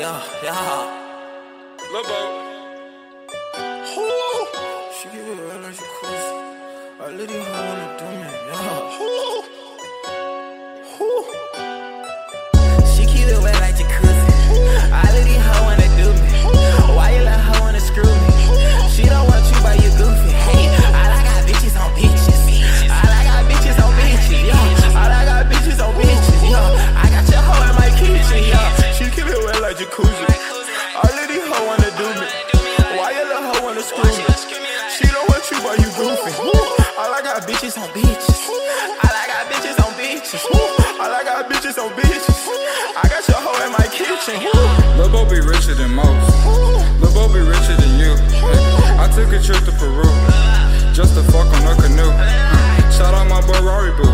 yeah, yeah. Lil Bo. She give it real like she crazy. I let it hoe wanna do me, yeah. Jacuzzi. All of these hoe wanna do me. Why you let her wanna screw me? She don't want you, but you goofy. All I got bitches on bitches. All I got bitches on bitches. All I got bitches on bitches. I got your hoe in my kitchen. Lil Bo be richer than most. Lil Bo be richer than you. I took a trip to Peru just to fuck on a canoe. Shout out my boy Rory Boo.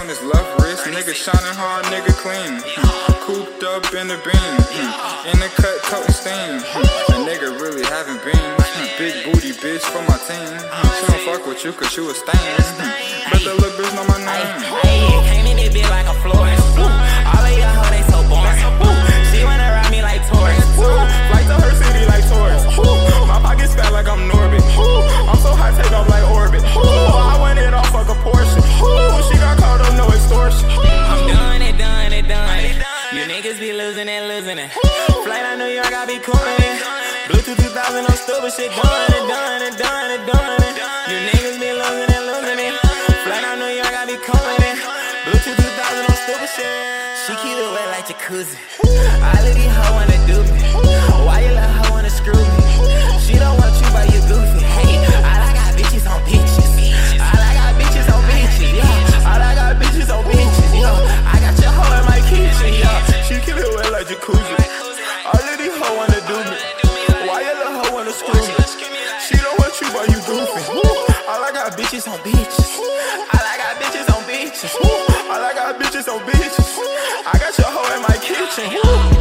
On his left wrist. Nigga shining hard, nigga clean. Hmm, Cooped up in the beam. Hmm, In the cut, coating steam. Hmm, A nigga really having beans. Hmm, Big booty bitch for my team. She don't fuck with you cause you a stain. But that little bitch know my name. Came in this bitch like a losing it. Flight to New York, I be coolin' it. Bluetooth 2000, no stupid shit. Done it, done it, done it, done it. You niggas be losing it, losing it. Flight to New York, I be coolin' it. Bluetooth 2000, no stupid shit. She keep it wet like jacuzzi. All of these hoe jacuzzi. All of these hoes wanna do me. Why your little hoe wanna screw me? She don't want you, but you goofy. All I got bitches on bitches. All I got bitches on bitches. All I got bitches on bitches. I got your hoe in my kitchen.